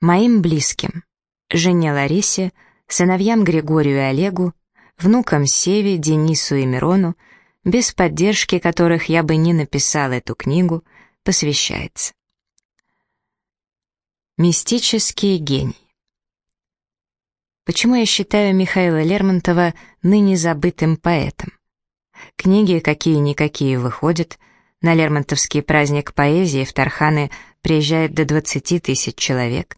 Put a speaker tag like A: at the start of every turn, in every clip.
A: Моим близким, жене Ларисе, сыновьям Григорию и Олегу, внукам Севе, Денису и Мирону, без поддержки которых я бы не написал эту книгу, посвящается. Мистический гений. Почему я считаю Михаила Лермонтова ныне забытым поэтом? Книги какие-никакие выходят, на Лермонтовский праздник поэзии в Тарханы приезжает до 20 тысяч человек.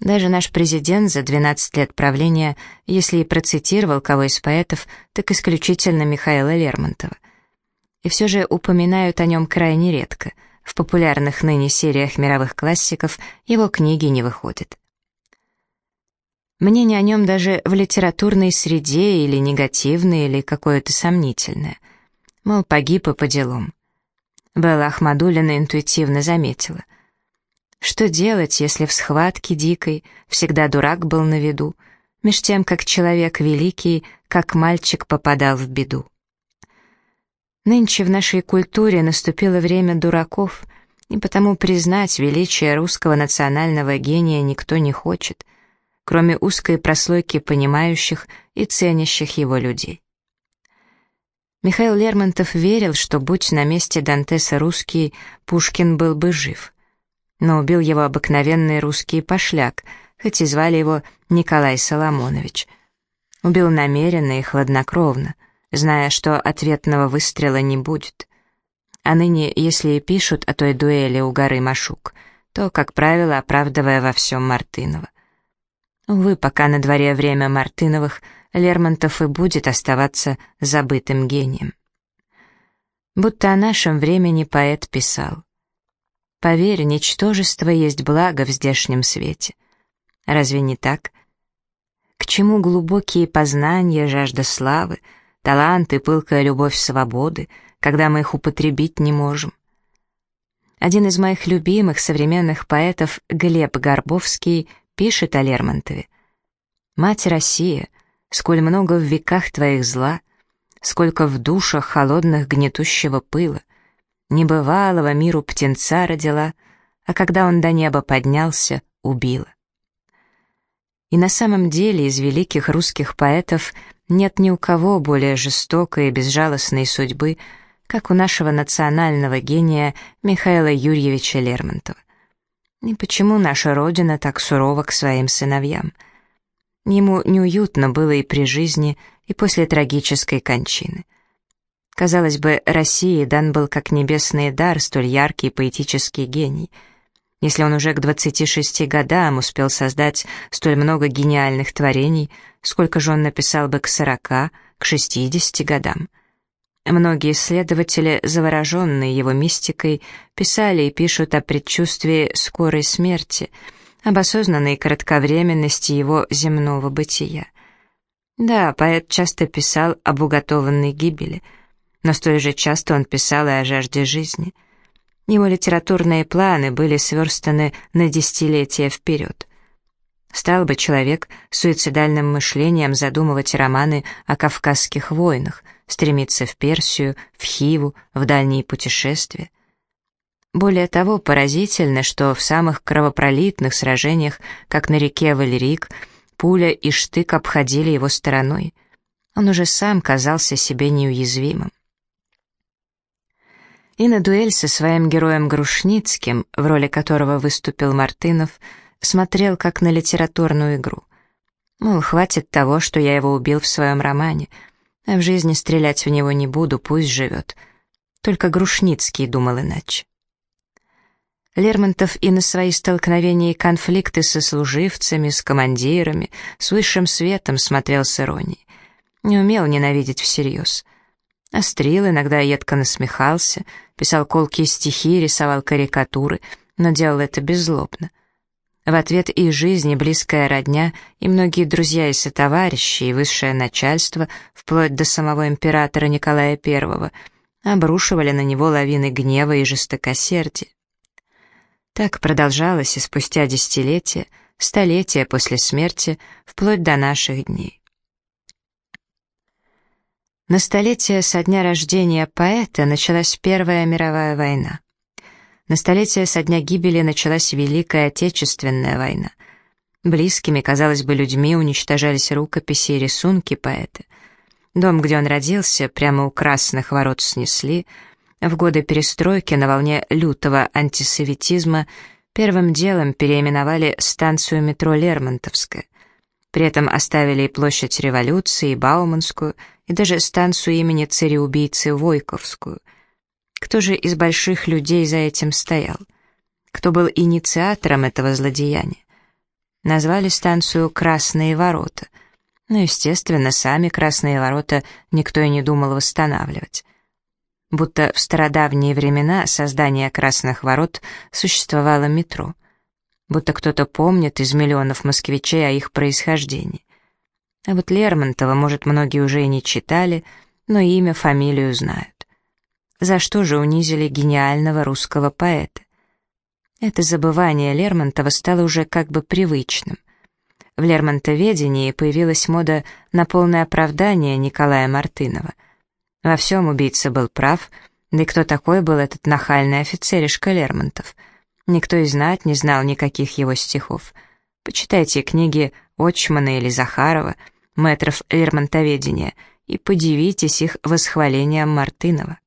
A: Даже наш президент за 12 лет правления, если и процитировал кого из поэтов, так исключительно Михаила Лермонтова. И все же упоминают о нем крайне редко. В популярных ныне сериях мировых классиков его книги не выходят. Мнение о нем даже в литературной среде или негативное, или какое-то сомнительное. Мол, погиб и по делам. Белла Ахмадулина интуитивно заметила. Что делать, если в схватке дикой всегда дурак был на виду, меж тем, как человек великий, как мальчик попадал в беду? Нынче в нашей культуре наступило время дураков, и потому признать величие русского национального гения никто не хочет, кроме узкой прослойки понимающих и ценящих его людей. Михаил Лермонтов верил, что, будь на месте Дантеса русский, Пушкин был бы жив. Но убил его обыкновенный русский пошляк, хоть и звали его Николай Соломонович. Убил намеренно и хладнокровно, зная, что ответного выстрела не будет. А ныне, если и пишут о той дуэли у горы Машук, то, как правило, оправдывая во всем Мартынова. Увы, пока на дворе время Мартыновых — Лермонтов и будет оставаться забытым гением. Будто о нашем времени поэт писал. «Поверь, ничтожество есть благо в здешнем свете». Разве не так? К чему глубокие познания, жажда славы, талант и пылкая любовь свободы, когда мы их употребить не можем? Один из моих любимых современных поэтов, Глеб Горбовский, пишет о Лермонтове. «Мать Россия, сколь много в веках твоих зла, сколько в душах холодных гнетущего пыла. Небывалого миру птенца родила, а когда он до неба поднялся, убила. И на самом деле из великих русских поэтов нет ни у кого более жестокой и безжалостной судьбы, как у нашего национального гения Михаила Юрьевича Лермонтова. И почему наша Родина так сурова к своим сыновьям — Ему неуютно было и при жизни, и после трагической кончины. Казалось бы, России дан был как небесный дар столь яркий поэтический гений. Если он уже к 26 годам успел создать столь много гениальных творений, сколько же он написал бы к 40, к 60 годам? Многие исследователи, завороженные его мистикой, писали и пишут о предчувствии скорой смерти — об осознанной кратковременности его земного бытия. Да, поэт часто писал об уготованной гибели, но столь же часто он писал и о жажде жизни. Его литературные планы были сверстаны на десятилетия вперед. Стал бы человек с суицидальным мышлением задумывать романы о кавказских войнах, стремиться в Персию, в Хиву, в дальние путешествия. Более того, поразительно, что в самых кровопролитных сражениях, как на реке Валерик, пуля и штык обходили его стороной. Он уже сам казался себе неуязвимым. И на дуэль со своим героем Грушницким, в роли которого выступил Мартынов, смотрел как на литературную игру. Мол, хватит того, что я его убил в своем романе, а в жизни стрелять в него не буду, пусть живет. Только Грушницкий думал иначе. Лермонтов и на свои столкновения и конфликты со служивцами, с командирами, с высшим светом смотрел с иронией. Не умел ненавидеть всерьез. Острил, иногда едко насмехался, писал колкие стихи, рисовал карикатуры, но делал это беззлобно. В ответ и жизнь, и близкая родня, и многие друзья и сотоварищи, и высшее начальство, вплоть до самого императора Николая I, обрушивали на него лавины гнева и жестокосердия. Так продолжалось и спустя десятилетия, столетия после смерти, вплоть до наших дней. На столетие со дня рождения поэта началась Первая мировая война. На столетие со дня гибели началась Великая Отечественная война. Близкими, казалось бы, людьми уничтожались рукописи и рисунки поэта. Дом, где он родился, прямо у красных ворот снесли. В годы перестройки на волне лютого антисоветизма первым делом переименовали станцию метро Лермонтовская. При этом оставили и площадь революции, и Бауманскую, и даже станцию имени цареубийцы Войковскую. Кто же из больших людей за этим стоял? Кто был инициатором этого злодеяния? Назвали станцию «Красные ворота». Ну, естественно, сами «Красные ворота» никто и не думал восстанавливать. Будто в стародавние времена создание «Красных ворот» существовало метро. Будто кто-то помнит из миллионов москвичей о их происхождении. А вот Лермонтова, может, многие уже и не читали, но имя, фамилию знают. За что же унизили гениального русского поэта? Это забывание Лермонтова стало уже как бы привычным. В Лермонтоведении появилась мода на полное оправдание Николая Мартынова. Во всем убийца был прав, да и кто такой был этот нахальный офицеришка Лермонтов? Никто и знать не знал никаких его стихов. Почитайте книги Очмана или Захарова, мэтров Лермонтоведения, и подивитесь их восхвалением Мартынова.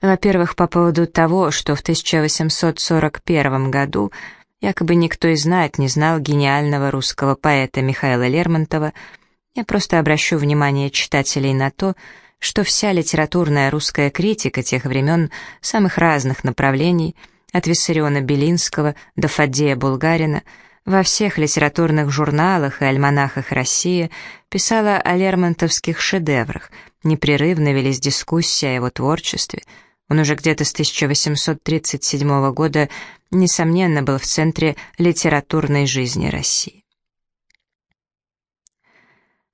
A: Во-первых, по поводу того, что в 1841 году якобы никто и знать не знал гениального русского поэта Михаила Лермонтова, я просто обращу внимание читателей на то, что вся литературная русская критика тех времен самых разных направлений, от Виссариона Белинского до Фаддея Булгарина, во всех литературных журналах и альманахах России писала о лермонтовских шедеврах, непрерывно велись дискуссии о его творчестве — он уже где-то с 1837 года, несомненно, был в центре литературной жизни России.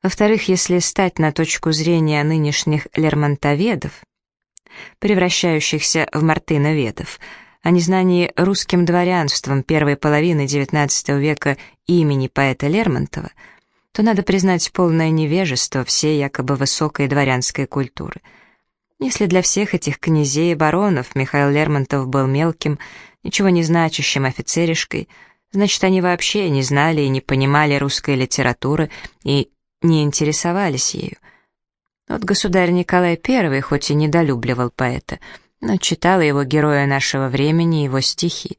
A: Во-вторых, если стать на точку зрения нынешних лермонтоведов, превращающихся в мартыноведов, о незнании русским дворянством первой половины XIX века имени поэта Лермонтова, то надо признать полное невежество всей якобы высокой дворянской культуры – если для всех этих князей и баронов Михаил Лермонтов был мелким, ничего не значащим офицеришкой, значит, они вообще не знали и не понимали русской литературы и не интересовались ею. Вот государь Николай I хоть и недолюбливал поэта, но читал его героя нашего времени, его стихи.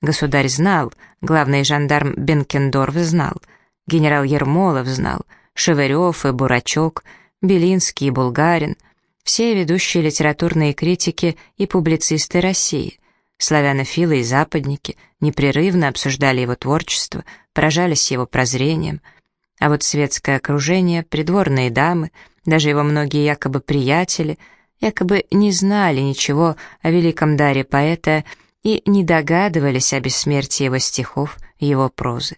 A: Государь знал, главный жандарм Бенкендорф знал, генерал Ермолов знал, Шевырев и Бурачок, Белинский и Булгарин — все ведущие литературные критики и публицисты России, славянофилы и западники, непрерывно обсуждали его творчество, поражались его прозрением, а вот светское окружение, придворные дамы, даже его многие якобы приятели, якобы не знали ничего о великом даре поэта и не догадывались о бессмертии его стихов, его прозы.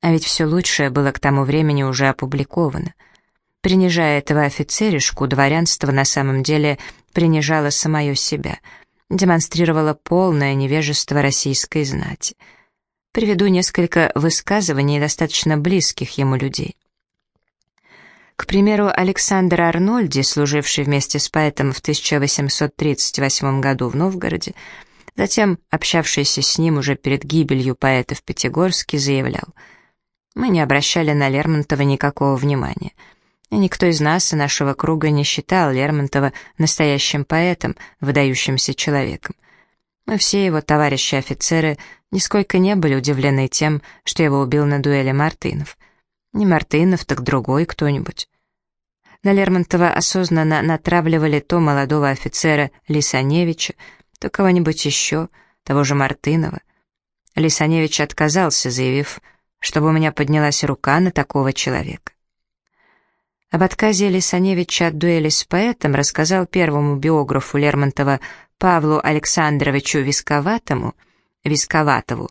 A: А ведь все лучшее было к тому времени уже опубликовано — Принижая этого офицеришку, дворянство на самом деле принижало самое себя, демонстрировало полное невежество российской знати. Приведу несколько высказываний достаточно близких ему людей. К примеру, Александр Арнольди, служивший вместе с поэтом в 1838 году в Новгороде, затем общавшийся с ним уже перед гибелью поэта в Пятигорске, заявлял, «Мы не обращали на Лермонтова никакого внимания». И никто из нас и нашего круга не считал Лермонтова настоящим поэтом, выдающимся человеком. Мы все его товарищи-офицеры нисколько не были удивлены тем, что его убил на дуэли Мартынов. Не Мартынов, так другой кто-нибудь. На Лермонтова осознанно натравливали то молодого офицера Лисаневича, то кого-нибудь еще, того же Мартынова. Лисаневич отказался, заявив, чтобы у меня поднялась рука на такого человека. Об отказе Лисаневича от дуэли с поэтом рассказал первому биографу Лермонтова Павлу Александровичу Висковатому, Висковатову,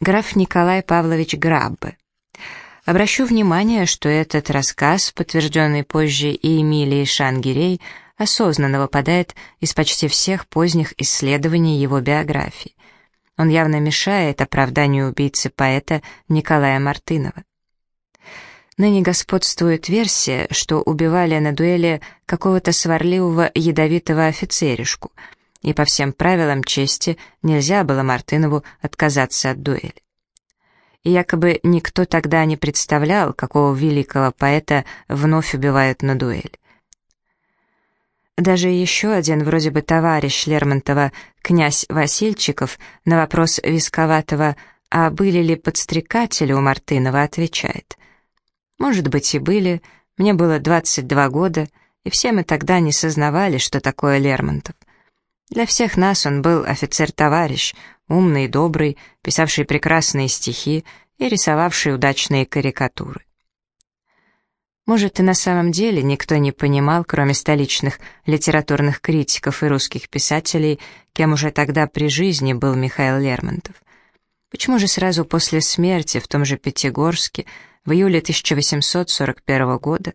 A: граф Николай Павлович Граббе. Обращу внимание, что этот рассказ, подтвержденный позже и Эмилией Шангирей, осознанно выпадает из почти всех поздних исследований его биографии. Он явно мешает оправданию убийцы поэта Николая Мартынова. Ныне господствует версия, что убивали на дуэли какого-то сварливого ядовитого офицеришку, и по всем правилам чести нельзя было Мартынову отказаться от дуэли. И якобы никто тогда не представлял, какого великого поэта вновь убивают на дуэль. Даже еще один вроде бы товарищ Лермонтова, князь Васильчиков, на вопрос Висковатого «А были ли подстрекатели у Мартынова?» отвечает. «Может быть и были, мне было 22 года, и все мы тогда не сознавали, что такое Лермонтов. Для всех нас он был офицер-товарищ, умный и добрый, писавший прекрасные стихи и рисовавший удачные карикатуры. Может, и на самом деле никто не понимал, кроме столичных литературных критиков и русских писателей, кем уже тогда при жизни был Михаил Лермонтов. Почему же сразу после смерти в том же Пятигорске, в июле 1841 года,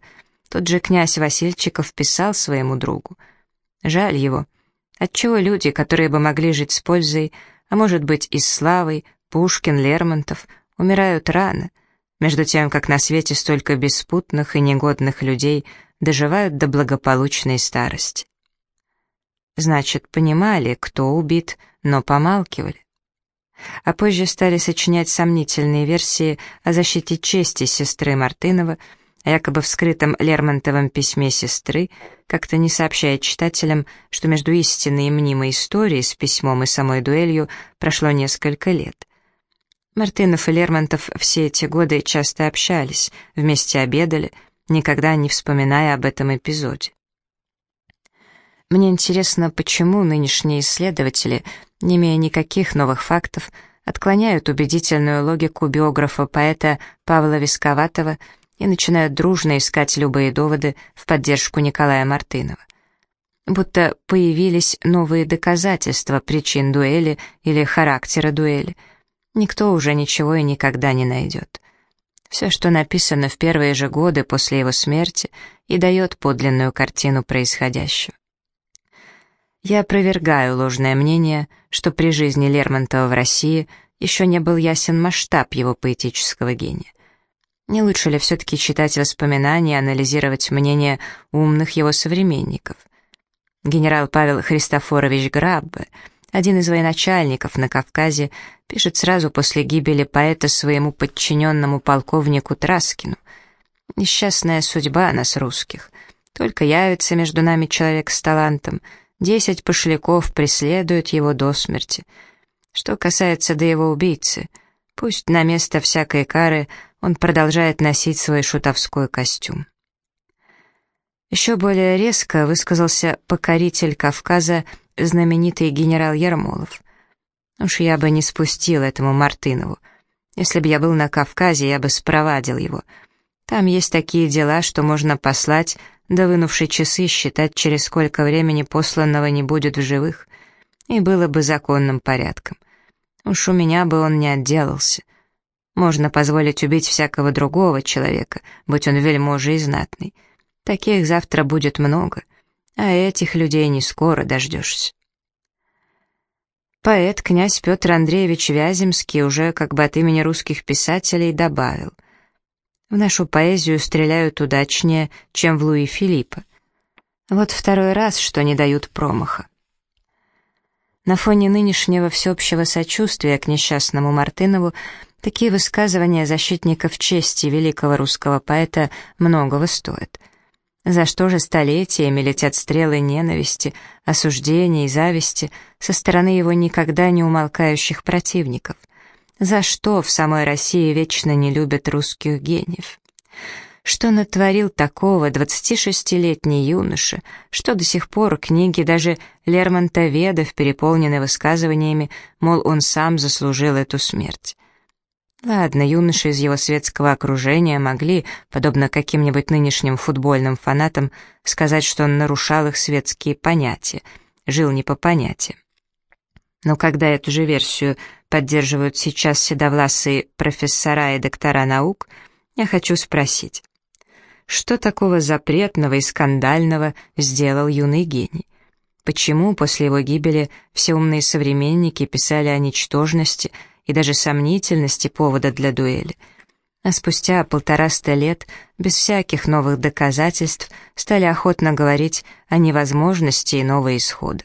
A: тот же князь Васильчиков писал своему другу? Жаль его. Отчего люди, которые бы могли жить с пользой, а может быть и с славой, Пушкин, Лермонтов, умирают рано — между тем, как на свете столько беспутных и негодных людей доживают до благополучной старости. Значит, понимали, кто убит, но помалкивали. А позже стали сочинять сомнительные версии о защите чести сестры Мартынова, о якобы вскрытом Лермонтовом письме сестры, как-то не сообщая читателям, что между истинной и мнимой историей с письмом и самой дуэлью прошло несколько лет — Мартынов и Лермонтов все эти годы часто общались, вместе обедали, никогда не вспоминая об этом эпизоде. Мне интересно, почему нынешние исследователи, не имея никаких новых фактов, отклоняют убедительную логику биографа-поэта Павла Висковатого и начинают дружно искать любые доводы в поддержку Николая Мартынова. Будто появились новые доказательства причин дуэли или характера дуэли — никто уже ничего и никогда не найдет. Все, что написано в первые же годы после его смерти, и дает подлинную картину происходящего. Я опровергаю ложное мнение, что при жизни Лермонтова в России еще не был ясен масштаб его поэтического гения. Не лучше ли все-таки читать воспоминания и анализировать мнение умных его современников? Генерал Павел Христофорович Граббе — один из военачальников на Кавказе пишет сразу после гибели поэта своему подчиненному полковнику Траскину. «Несчастная судьба нас, русских. Только явится между нами человек с талантом, десять пошляков преследуют его до смерти. Что касается до его убийцы, пусть на место всякой кары он продолжает носить свой шутовской костюм». Еще более резко высказался покоритель Кавказа знаменитый генерал Ермолов. Уж я бы не спустил этому Мартынову. Если бы я был на Кавказе, я бы спровадил его. Там есть такие дела, что можно послать, да вынувшие часы считать, через сколько времени посланного не будет в живых, и было бы законным порядком. Уж у меня бы он не отделался. Можно позволить убить всякого другого человека, будь он вельможа и знатный. Таких завтра будет много — а этих людей не скоро дождешься. Поэт князь Петр Андреевич Вяземский уже как бы от имени русских писателей добавил. В нашу поэзию стреляют удачнее, чем в Луи Филиппа. Вот второй раз, что не дают промаха. На фоне нынешнего всеобщего сочувствия к несчастному Мартынову такие высказывания защитников чести великого русского поэта многого стоят — за что же столетиями летят стрелы ненависти, осуждения и зависти со стороны его никогда не умолкающих противников? За что в самой России вечно не любят русских гениев? Что натворил такого 26-летний юноша, что до сих пор книги даже Лермонтоведов переполнены высказываниями, мол, он сам заслужил эту смерть? Ладно, юноши из его светского окружения могли, подобно каким-нибудь нынешним футбольным фанатам, сказать, что он нарушал их светские понятия, жил не по понятиям. Но когда эту же версию поддерживают сейчас седовласые профессора и доктора наук, я хочу спросить, что такого запретного и скандального сделал юный гений? Почему после его гибели все умные современники писали о ничтожности – и даже сомнительности повода для дуэли. А спустя полтораста лет, без всяких новых доказательств, стали охотно говорить о невозможности иного исхода.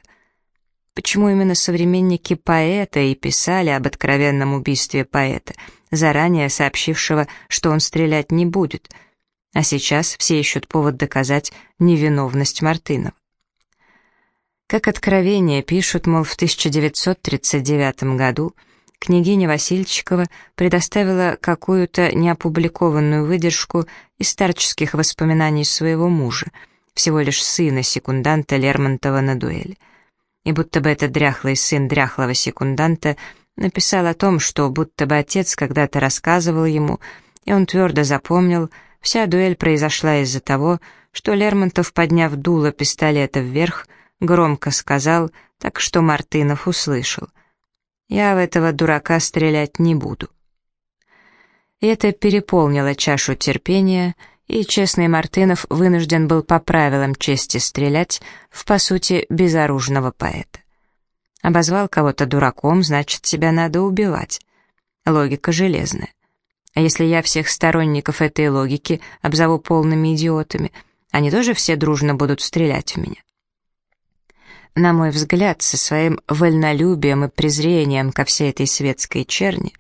A: Почему именно современники поэта и писали об откровенном убийстве поэта, заранее сообщившего, что он стрелять не будет, а сейчас все ищут повод доказать невиновность Мартынова? Как откровение пишут, мол, в 1939 году княгиня Васильчикова предоставила какую-то неопубликованную выдержку из старческих воспоминаний своего мужа, всего лишь сына секунданта Лермонтова на дуэли. И будто бы этот дряхлый сын дряхлого секунданта написал о том, что будто бы отец когда-то рассказывал ему, и он твердо запомнил, вся дуэль произошла из-за того, что Лермонтов, подняв дуло пистолета вверх, громко сказал, так что Мартынов услышал. «Я в этого дурака стрелять не буду». И это переполнило чашу терпения, и честный Мартынов вынужден был по правилам чести стрелять в, по сути, безоружного поэта. Обозвал кого-то дураком, значит, себя надо убивать. Логика железная. А если я всех сторонников этой логики обзову полными идиотами, они тоже все дружно будут стрелять в меня? На мой взгляд, со своим вольнолюбием и презрением ко всей этой светской черни,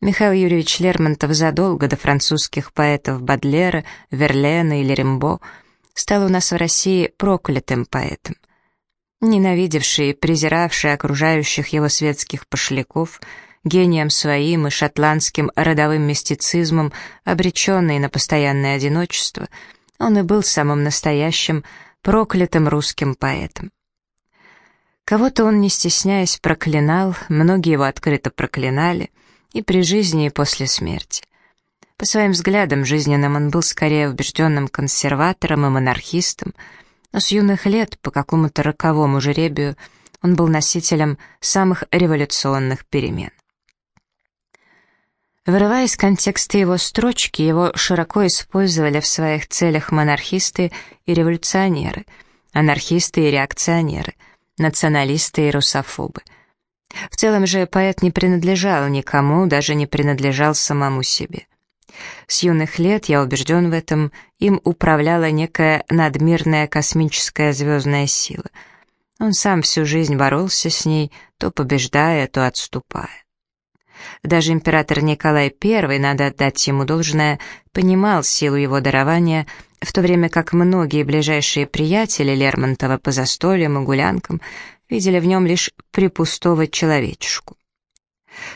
A: Михаил Юрьевич Лермонтов задолго до французских поэтов Бадлера, Верлена или Рембо стал у нас в России проклятым поэтом. Ненавидевший и презиравший окружающих его светских пошляков, гением своим и шотландским родовым мистицизмом, обреченный на постоянное одиночество, он и был самым настоящим проклятым русским поэтом. Кого-то он, не стесняясь, проклинал, многие его открыто проклинали, и при жизни, и после смерти. По своим взглядам жизненным он был скорее убежденным консерватором и монархистом, но с юных лет, по какому-то роковому жеребию, он был носителем самых революционных перемен. Вырывая из контекста его строчки, его широко использовали в своих целях монархисты и революционеры, анархисты и реакционеры — националисты и русофобы. В целом же поэт не принадлежал никому, даже не принадлежал самому себе. С юных лет, я убежден в этом, им управляла некая надмирная космическая звездная сила. Он сам всю жизнь боролся с ней, то побеждая, то отступая. Даже император Николай I, надо отдать ему должное, понимал силу его дарования, в то время как многие ближайшие приятели Лермонтова по застольям и гулянкам видели в нем лишь припустого человечешку.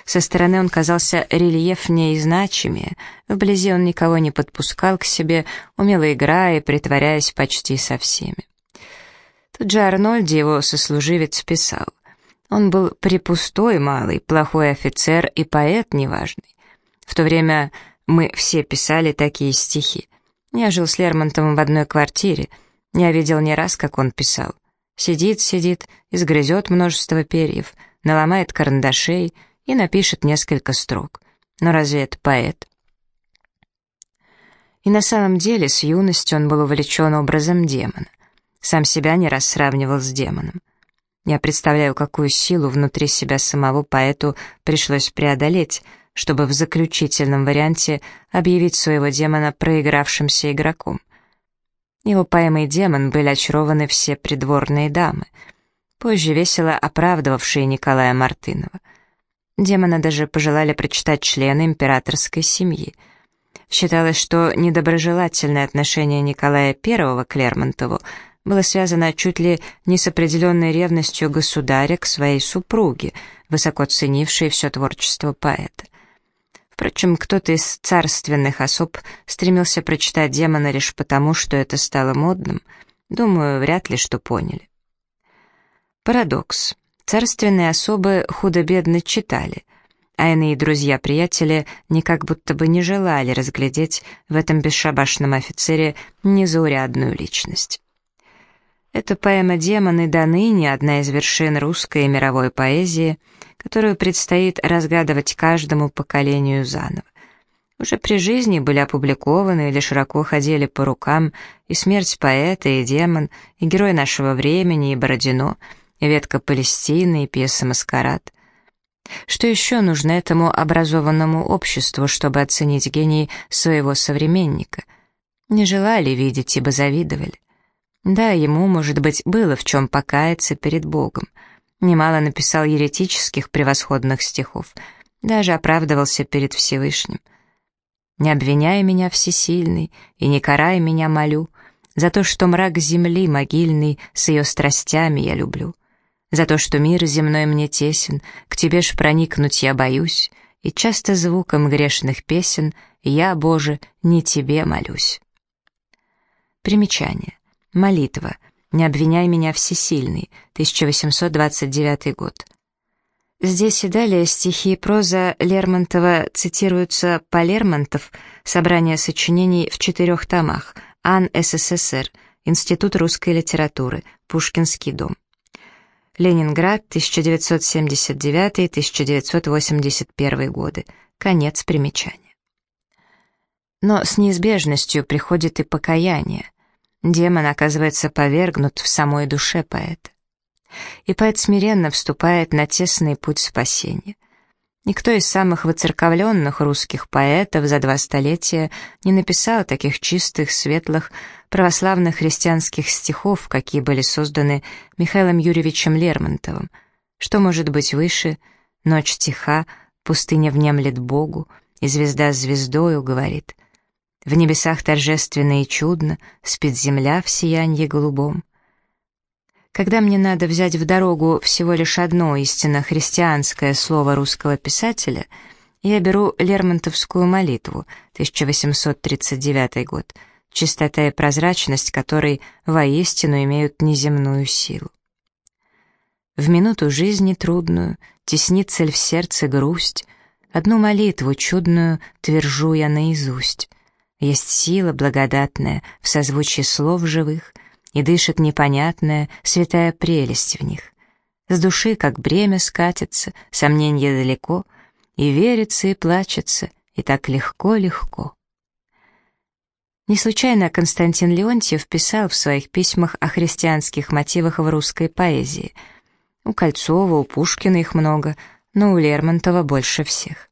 A: Со стороны он казался рельефнее и значимее, вблизи он никого не подпускал к себе, умело играя и притворяясь почти со всеми. Тут же Арнольд, его сослуживец, писал. Он был припустой малый, плохой офицер и поэт неважный. В то время мы все писали такие стихи. Я жил с Лермонтовым в одной квартире. Я видел не раз, как он писал. Сидит, сидит, изгрызет множество перьев, наломает карандашей и напишет несколько строк. Но разве это поэт? И на самом деле с юности он был увлечен образом демона. Сам себя не раз сравнивал с демоном. Я представляю, какую силу внутри себя самого поэту пришлось преодолеть, чтобы в заключительном варианте объявить своего демона проигравшимся игроком. Его поэмой «Демон» были очарованы все придворные дамы, позже весело оправдывавшие Николая Мартынова. Демона даже пожелали прочитать члены императорской семьи. Считалось, что недоброжелательное отношение Николая I к Лермонтову было связано чуть ли не с определенной ревностью государя к своей супруге, высоко ценившей все творчество поэта. Впрочем, кто-то из царственных особ стремился прочитать демона лишь потому, что это стало модным. Думаю, вряд ли что поняли. Парадокс. Царственные особы худо-бедно читали, а иные друзья-приятели никак будто бы не желали разглядеть в этом бесшабашном офицере незаурядную личность. Эта поэма «Демоны» до ныне одна из вершин русской и мировой поэзии — которую предстоит разгадывать каждому поколению заново. Уже при жизни были опубликованы или широко ходили по рукам и «Смерть поэта», и «Демон», и «Герой нашего времени», и «Бородино», и «Ветка Палестины», и пьеса «Маскарад». Что еще нужно этому образованному обществу, чтобы оценить гений своего современника? Не желали видеть, ибо завидовали. Да, ему, может быть, было в чем покаяться перед Богом — Немало написал еретических превосходных стихов, даже оправдывался перед Всевышним. «Не обвиняй меня, всесильный, и не карай меня, молю, за то, что мрак земли могильный с ее страстями я люблю, за то, что мир земной мне тесен, к тебе ж проникнуть я боюсь, и часто звуком грешных песен я, Боже, не тебе молюсь». Примечание. Молитва. «Не обвиняй меня, всесильный», 1829 год. Здесь и далее стихи и проза Лермонтова цитируются по Лермонтов, собрание сочинений в четырех томах, Ан СССР, Институт русской литературы, Пушкинский дом. Ленинград, 1979-1981 годы. Конец примечания. Но с неизбежностью приходит и покаяние. Демон оказывается повергнут в самой душе поэта. И поэт смиренно вступает на тесный путь спасения. Никто из самых выцерковленных русских поэтов за два столетия не написал таких чистых, светлых, православных христианских стихов, какие были созданы Михаилом Юрьевичем Лермонтовым. Что может быть выше? Ночь тиха, пустыня внемлет Богу, и звезда звездою говорит. В небесах торжественно и чудно спит земля в сиянье голубом. Когда мне надо взять в дорогу всего лишь одно истинно христианское слово русского писателя, я беру Лермонтовскую молитву, 1839 год, чистота и прозрачность которой воистину имеют неземную силу. В минуту жизни трудную теснит цель в сердце грусть, одну молитву чудную твержу я наизусть — есть сила благодатная в созвучии слов живых, и дышит непонятная, святая прелесть в них. С души, как бремя, скатится, сомненье далеко, и верится, и плачется, и так легко-легко. Не случайно Константин Леонтьев писал в своих письмах о христианских мотивах в русской поэзии. У Кольцова, у Пушкина их много, но у Лермонтова больше всех.